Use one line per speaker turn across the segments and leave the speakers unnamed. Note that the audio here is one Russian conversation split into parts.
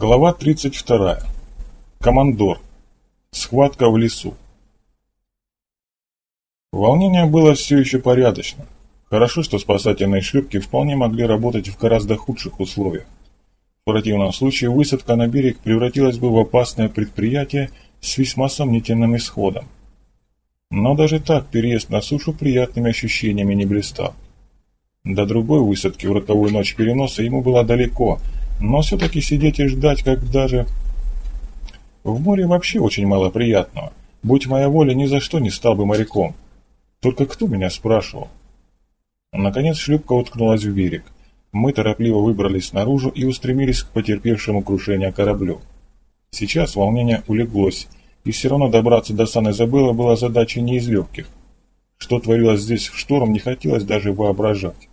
Глава 32. Командор. Схватка в лесу. Волнение было все еще порядочно. Хорошо, что спасательные шлюпки вполне могли работать в гораздо худших условиях. В противном случае высадка на берег превратилась бы в опасное предприятие с весьма сомнительным исходом. Но даже так переезд на сушу приятными ощущениями не блистал. До другой высадки в роковую ночь переноса ему было далеко – но все-таки сидеть и ждать, когда же... В море вообще очень мало приятного. Будь моя воля, ни за что не стал бы моряком. Только кто меня спрашивал? Наконец шлюпка уткнулась в берег. Мы торопливо выбрались наружу и устремились к потерпевшему крушение кораблю. Сейчас волнение улеглось, и все равно добраться до Сан-Изабелла была задачей не из легких. Что творилось здесь в шторм, не хотелось даже воображать.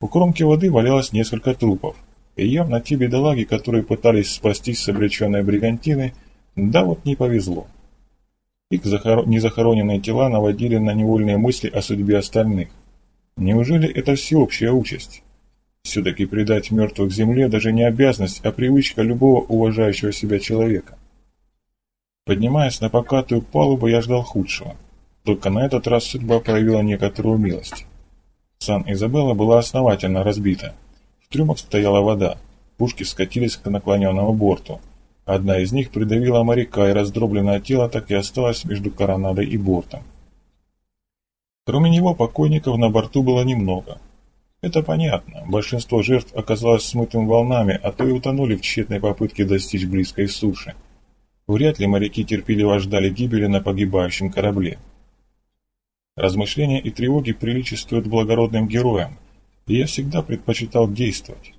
У кромки воды валялось несколько трупов. И явно те бедолаги, которые пытались спастись с обреченной бригантины, да вот не повезло. Их захор... незахороненные тела наводили на невольные мысли о судьбе остальных. Неужели это всеобщая участь? Все-таки предать мертвых земле даже не обязанность, а привычка любого уважающего себя человека. Поднимаясь на покатую палубу, я ждал худшего. Только на этот раз судьба проявила некоторую милость. Сан-Изабелла была основательно разбита. В трюмах стояла вода. Пушки скатились к наклоненному борту. Одна из них придавила моряка, и раздробленное тело так и осталось между коронадой и бортом. Кроме него покойников на борту было немного. Это понятно, большинство жертв оказалось смытым волнами, а то и утонули в тщетной попытке достичь близкой суши. Вряд ли моряки терпеливо ждали гибели на погибающем корабле. Размышления и тревоги приличествуют благородным героям, и я всегда предпочитал действовать.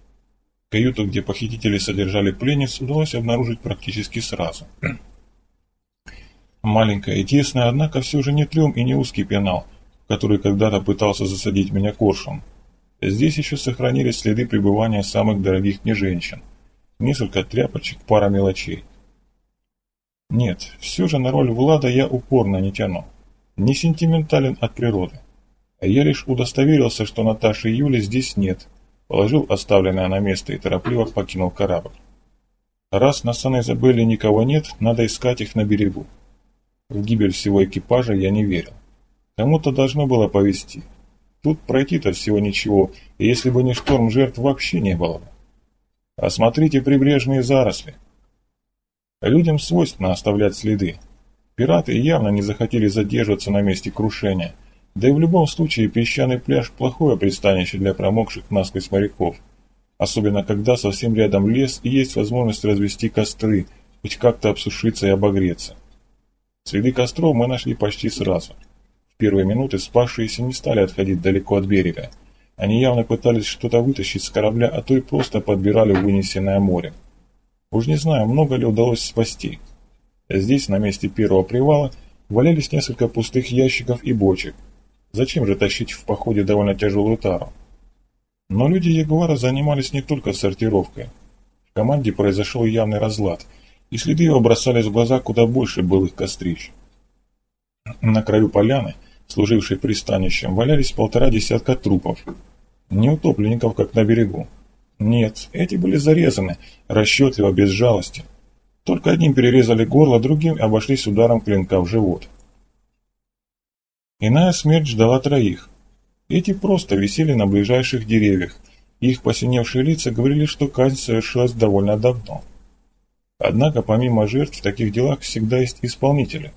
Каюту, где похитители содержали пленниц, удалось обнаружить практически сразу. Маленькая и тесная, однако все же не трюм и не узкий пенал, который когда-то пытался засадить меня коршун. Здесь еще сохранились следы пребывания самых дорогих мне женщин. Несколько тряпочек, пара мелочей. Нет, все же на роль Влада я упорно не тяну. Не сентиментален от природы. Я лишь удостоверился, что Наташи и Юли здесь нет, положил оставленное на место и торопливо покинул корабль. Раз на Сан-Изабелле никого нет, надо искать их на берегу. В гибель всего экипажа я не верил. Кому-то должно было повезти. Тут пройти-то всего ничего, и если бы не шторм, жертв вообще не было бы. Осмотрите прибрежные заросли. Людям свойственно оставлять следы. Пираты явно не захотели задерживаться на месте крушения – да и в любом случае песчаный пляж – плохое пристанище для промокших насквозь моряков. Особенно когда совсем рядом лес и есть возможность развести костры, хоть как-то обсушиться и обогреться. Следы костров мы нашли почти сразу. В первые минуты спасшиеся не стали отходить далеко от берега. Они явно пытались что-то вытащить с корабля, а то и просто подбирали вынесенное море. Уж не знаю, много ли удалось спасти. Здесь, на месте первого привала, валялись несколько пустых ящиков и бочек, Зачем же тащить в походе довольно тяжелую тару? Но люди Ягуара занимались не только сортировкой. В команде произошел явный разлад, и следы его бросались в глаза куда больше былых кострищ. На краю поляны, служившей пристанищем, валялись полтора десятка трупов. Не утопленников, как на берегу. Нет, эти были зарезаны, расчетливо, без жалости. Только одним перерезали горло, другим обошлись ударом клинка в живот. Иная смерть ждала троих. Эти просто висели на ближайших деревьях, их посиневшие лица говорили, что казнь совершилась довольно давно. Однако помимо жертв в таких делах всегда есть исполнители.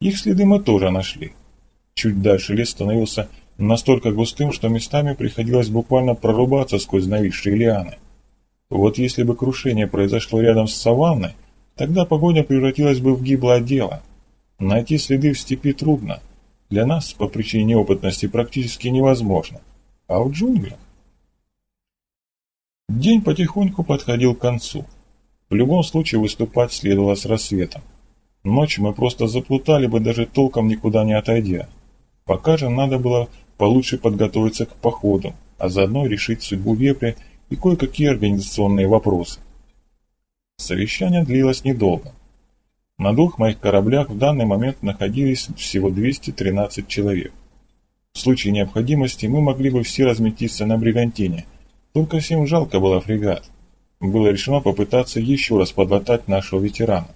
Их следы мы тоже нашли. Чуть дальше лес становился настолько густым, что местами приходилось буквально прорубаться сквозь нависшие лианы. Вот если бы крушение произошло рядом с саванной, тогда погоня превратилась бы в гиблое дело. Найти следы в степи трудно – для нас по причине неопытности практически невозможно. А в джунглях? День потихоньку подходил к концу. В любом случае выступать следовало с рассветом. Ночью мы просто заплутали бы, даже толком никуда не отойдя. Пока же надо было получше подготовиться к походу, а заодно решить судьбу вепря и кое-какие организационные вопросы. Совещание длилось недолго. На двух моих кораблях в данный момент находились всего 213 человек. В случае необходимости мы могли бы все разметиться на Бригантине, только всем жалко было фрегат. было решено попытаться еще раз подлатать нашего ветерана.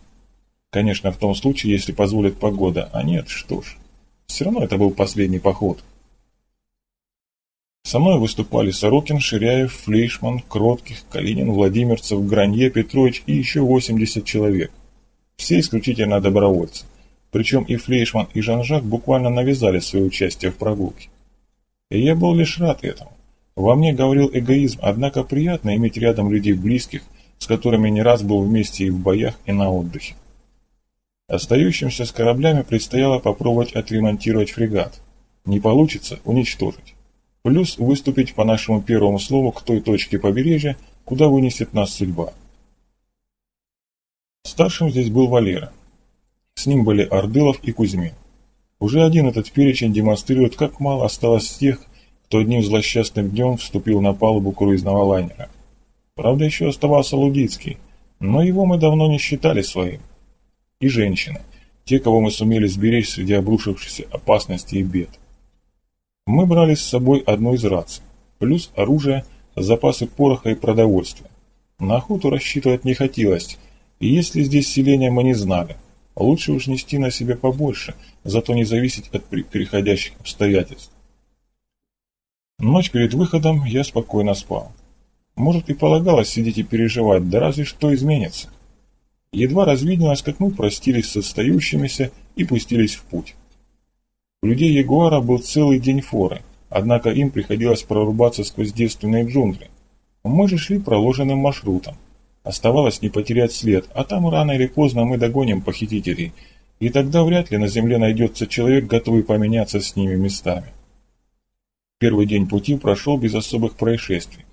Конечно, в том случае, если позволит погода, а нет, что ж. Все равно это был последний поход. Со мной выступали Сорокин, Ширяев, Флейшман, Кротких, Калинин, Владимирцев, Гранье, Петрович и еще 80 человек. Все исключительно добровольцы. Причем и Флейшман, и Жан-Жак буквально навязали свое участие в прогулке. И я был лишь рад этому. Во мне говорил эгоизм, однако приятно иметь рядом людей близких, с которыми не раз был вместе и в боях, и на отдыхе. Остающимся с кораблями предстояло попробовать отремонтировать фрегат. Не получится – уничтожить. Плюс выступить по нашему первому слову к той точке побережья, куда вынесет нас судьба. Старшим здесь был Валера. С ним были Ордылов и Кузьмин. Уже один этот перечень демонстрирует, как мало осталось тех, кто одним злосчастным днем вступил на палубу круизного лайнера. Правда, еще оставался Лудицкий, но его мы давно не считали своим. И женщины, те, кого мы сумели сберечь среди обрушившихся опасностей и бед. Мы брали с собой одну из раций, плюс оружие, запасы пороха и продовольствия. На охоту рассчитывать не хотелось, и если здесь селения мы не знали, лучше уж нести на себе побольше, зато не зависеть от переходящих обстоятельств. Ночь перед выходом я спокойно спал. Может и полагалось сидеть и переживать, да разве что изменится. Едва развиделось, как мы простились с остающимися и пустились в путь. У людей Ягуара был целый день форы, однако им приходилось прорубаться сквозь девственные джунгли. Мы же шли проложенным маршрутом. Оставалось не потерять след, а там рано или поздно мы догоним похитителей, и тогда вряд ли на земле найдется человек, готовый поменяться с ними местами. Первый день пути прошел без особых происшествий.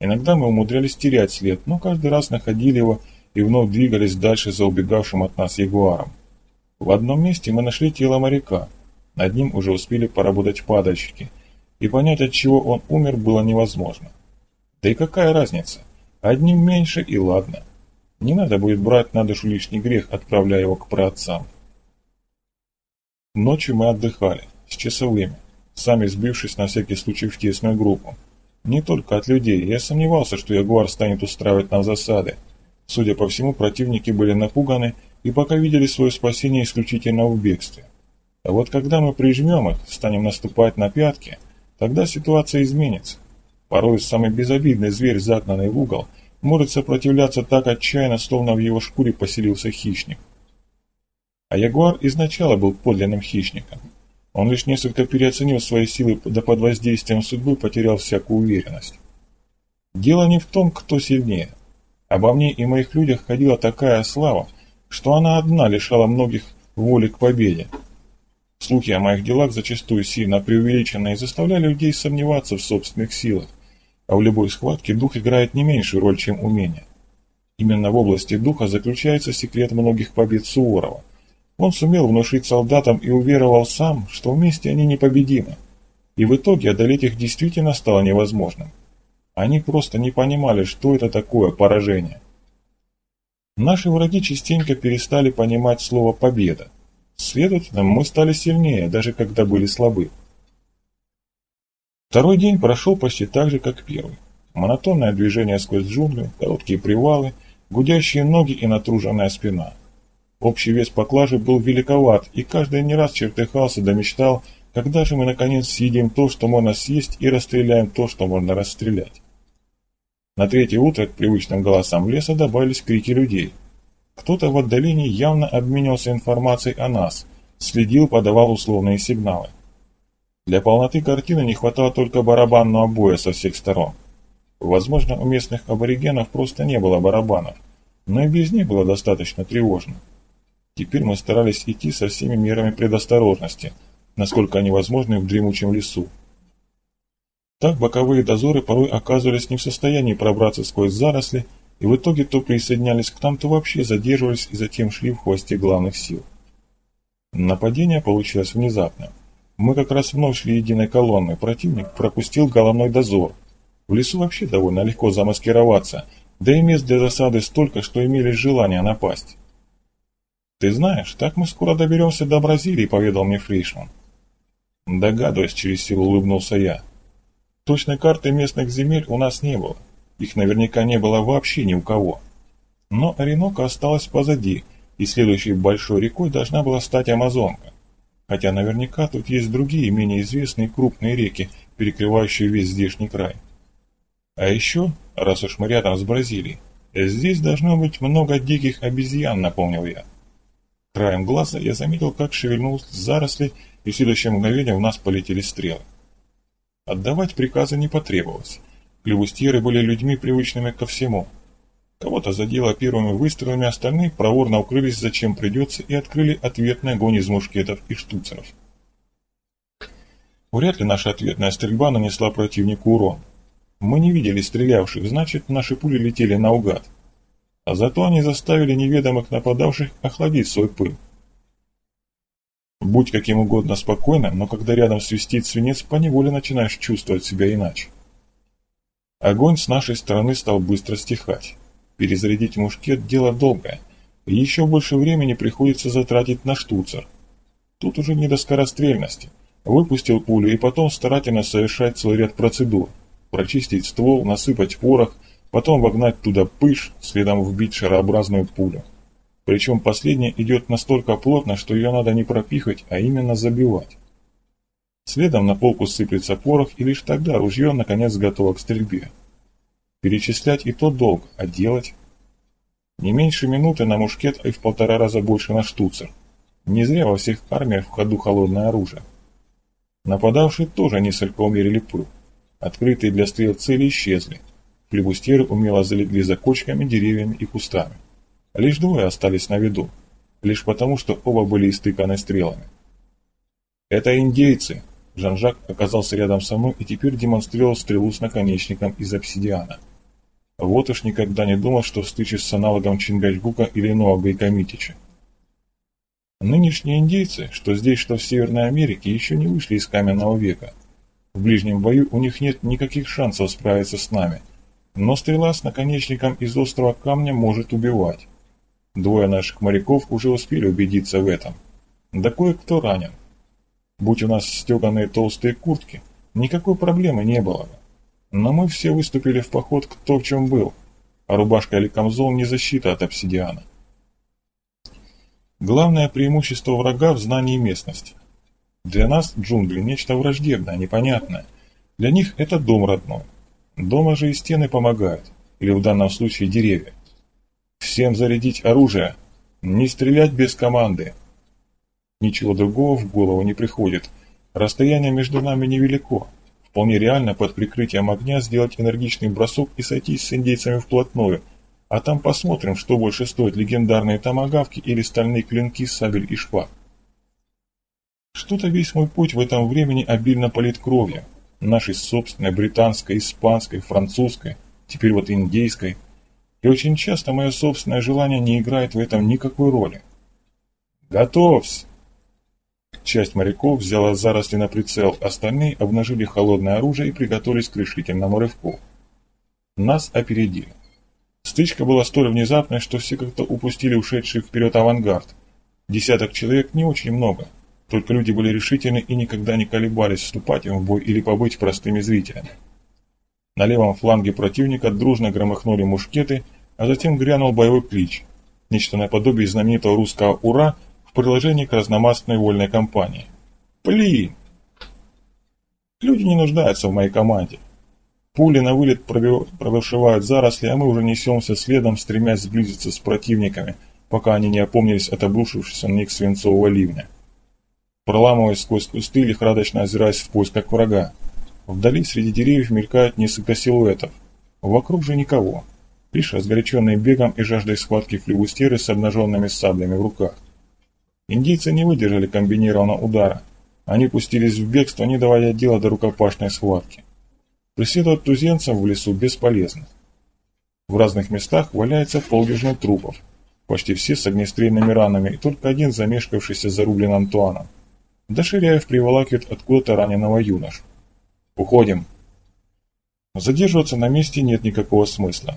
Иногда мы умудрялись терять след, но каждый раз находили его и вновь двигались дальше за убегавшим от нас ягуаром. В одном месте мы нашли тело моряка. Над ним уже успели поработать падальщики, и понять, от чего он умер, было невозможно. Да и какая разница? Одним меньше и ладно. Не надо будет брать на душу лишний грех, отправляя его к праотцам. Ночью мы отдыхали, с часовыми сами сбившись на всякий случай в тесную группу. Не только от людей, я сомневался, что Ягуар станет устраивать нам засады. Судя по всему, противники были напуганы и пока видели свое спасение исключительно в бегстве. А вот когда мы прижмем их, станем наступать на пятки, тогда ситуация изменится. Порой самый безобидный зверь, загнанный в угол, может сопротивляться так отчаянно, словно в его шкуре поселился хищник. А Ягуар изначально был подлинным хищником – он лишь несколько переоценил свои силы, да под воздействием судьбы потерял всякую уверенность. Дело не в том, кто сильнее. Обо мне и моих людях ходила такая слава, что она одна лишала многих воли к победе. Слухи о моих делах зачастую сильно преувеличенные заставляли людей сомневаться в собственных силах, а в любой схватке дух играет не меньшую роль, чем умение. Именно в области духа заключается секрет многих побед Суворова – он сумел внушить солдатам и уверовал сам, что вместе они непобедимы. И в итоге одолеть их действительно стало невозможным. Они просто не понимали, что это такое поражение. Наши враги частенько перестали понимать слово «победа». Следовательно, мы стали сильнее, даже когда были слабы. Второй день прошел почти так же, как первый. Монотонное движение сквозь джунгли, короткие привалы, гудящие ноги и натруженная спина – Общий вес поклажи был великоват, и каждый не раз чертыхался да мечтал, когда же мы наконец съедим то, что можно съесть, и расстреляем то, что можно расстрелять. На третье утро к привычным голосам леса добавились крики людей. Кто-то в отдалении явно обменивался информацией о нас, следил, подавал условные сигналы. Для полноты картины не хватало только барабанного боя со всех сторон. Возможно, у местных аборигенов просто не было барабанов, но и без них было достаточно тревожно. Теперь мы старались идти со всеми мерами предосторожности, насколько они возможны в дремучем лесу. Так боковые дозоры порой оказывались не в состоянии пробраться сквозь заросли, и в итоге то присоединялись к нам, то вообще задерживались и затем шли в хвосте главных сил. Нападение получилось внезапно. Мы как раз вновь шли единой колонной, противник пропустил головной дозор. В лесу вообще довольно легко замаскироваться, да и мест для засады столько, что имели желание напасть. «Ты знаешь, так мы скоро доберемся до Бразилии», — поведал мне Фрейшман. Догадываясь, через силу улыбнулся я. Точной карты местных земель у нас не было. Их наверняка не было вообще ни у кого. Но Оренока осталась позади, и следующей большой рекой должна была стать Амазонка. Хотя наверняка тут есть другие, менее известные крупные реки, перекрывающие весь здешний край. А еще, раз уж мы рядом с Бразилией, здесь должно быть много диких обезьян, напомнил я. Краем глаза я заметил, как шевельнулись заросли, и в следующее мгновение в нас полетели стрелы. Отдавать приказы не потребовалось. Клевустьеры были людьми, привычными ко всему. Кого-то задело первыми выстрелами, остальные проворно укрылись, зачем придется, и открыли ответный огонь из мушкетов и штуцеров. Вряд ли наша ответная стрельба нанесла противнику урон. Мы не видели стрелявших, значит, наши пули летели наугад. А зато они заставили неведомых нападавших охладить свой пыл. Будь каким угодно спокойным, но когда рядом свистит свинец, поневоле начинаешь чувствовать себя иначе. Огонь с нашей стороны стал быстро стихать. Перезарядить мушкет – дело долгое, и еще больше времени приходится затратить на штуцер. Тут уже не до скорострельности. Выпустил пулю и потом старательно совершать целый ряд процедур. Прочистить ствол, насыпать порох, потом вогнать туда пыш, следом вбить шарообразную пулю. Причем последняя идет настолько плотно, что ее надо не пропихать, а именно забивать. Следом на полку сыплется порох, и лишь тогда ружье наконец готово к стрельбе. Перечислять и то долг, а делать? Не меньше минуты на мушкет и в полтора раза больше на штуцер. Не зря во всех армиях в ходу холодное оружие. Нападавшие тоже несколько умерили пыл. Открытые для стрел цели исчезли. Флебустеры умело залегли за кочками, деревьями и кустами. Лишь двое остались на виду, лишь потому, что оба были истыканы стрелами. «Это индейцы!» Жан-Жак оказался рядом со мной и теперь демонстрировал стрелу с наконечником из обсидиана. Вот уж никогда не думал, что встречусь с аналогом Чингачгука или Ноага и Камитича. Нынешние индейцы, что здесь, что в Северной Америке, еще не вышли из каменного века. В ближнем бою у них нет никаких шансов справиться с нами, но стрела с наконечником из острого камня может убивать. Двое наших моряков уже успели убедиться в этом. Да кое-кто ранен. Будь у нас стеганые толстые куртки, никакой проблемы не было бы. Но мы все выступили в поход кто в чем был, а рубашка или камзол не защита от обсидиана. Главное преимущество врага в знании местности. Для нас джунгли – нечто враждебное, непонятное. Для них это дом родной. Дома же и стены помогают, или в данном случае деревья. Всем зарядить оружие. Не стрелять без команды. Ничего другого в голову не приходит. Расстояние между нами невелико. Вполне реально под прикрытием огня сделать энергичный бросок и сойтись с индейцами вплотную. А там посмотрим, что больше стоит легендарные томагавки или стальные клинки, сабель и шпаг. Что-то весь мой путь в этом времени обильно полит кровью. Нашей собственной, британской, испанской, французской, теперь вот индейской – и очень часто мое собственное желание не играет в этом никакой роли. «Готовься!» Часть моряков взяла заросли на прицел, остальные обнажили холодное оружие и приготовились к решительному рывку. Нас опередили. Стычка была столь внезапной, что все как-то упустили ушедший вперед авангард. Десяток человек не очень много, только люди были решительны и никогда не колебались вступать им в бой или побыть простыми зрителями. На левом фланге противника дружно громыхнули мушкеты, а затем грянул боевой клич, нечто наподобие знаменитого русского «Ура» приложении к разномастной вольной кампании. Пли! Люди не нуждаются в моей команде. Пули на вылет пробившивают заросли, а мы уже несемся следом, стремясь сблизиться с противниками, пока они не опомнились от обрушившегося на них свинцового ливня. Проламываясь сквозь кусты, лихорадочно озираясь в поисках врага. Вдали среди деревьев мелькают несколько силуэтов. Вокруг же никого. Лишь разгоряченные бегом и жаждой схватки флюгустеры с обнаженными саблями в руках. Индийцы не выдержали комбинированного удара. Они пустились в бегство, не доводя дело до рукопашной схватки. Преследовать туземцев в лесу бесполезно. В разных местах валяется полдюжины трупов, почти все с огнестрельными ранами, и только один замешкавшийся зарублен Антуаном. Доширяев приволакивает откуда-то раненого юношу. Уходим. Задерживаться на месте нет никакого смысла.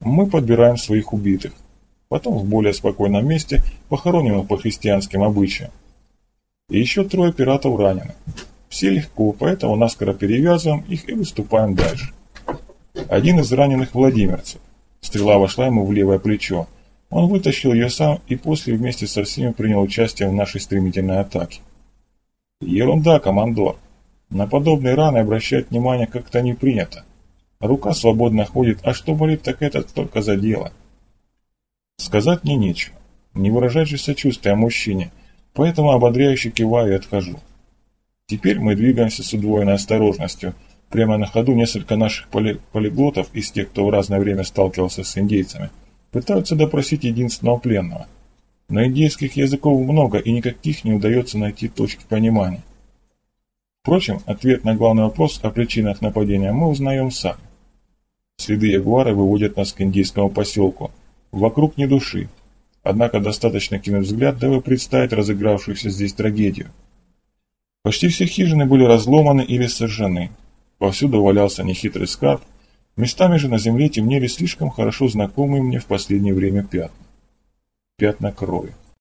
Мы подбираем своих убитых. Потом в более спокойном месте похороним их по христианским обычаям. И еще трое пиратов ранены. Все легко, поэтому наскоро перевязываем их и выступаем дальше. Один из раненых владимирцев. Стрела вошла ему в левое плечо. Он вытащил ее сам и после вместе со всеми принял участие в нашей стремительной атаке. Ерунда, командор. На подобные раны обращать внимание как-то не принято. Рука свободно ходит, а что болит, так это только за дело. Сказать мне нечего. Не выражать же сочувствия мужчине, поэтому ободряюще киваю и отхожу. Теперь мы двигаемся с удвоенной осторожностью. Прямо на ходу несколько наших поли полиглотов из тех, кто в разное время сталкивался с индейцами, пытаются допросить единственного пленного. Но индейских языков много, и никаких не удается найти точки понимания. Впрочем, ответ на главный вопрос о причинах нападения мы узнаем сами. Следы ягуара выводят нас к индейскому поселку. Вокруг ни души. Однако достаточно кинуть взгляд, дабы представить разыгравшуюся здесь трагедию. Почти все хижины были разломаны или сожжены. Повсюду валялся нехитрый скарб, местами же на земле темнели слишком хорошо знакомые мне в последнее время пятна. Пятна крови.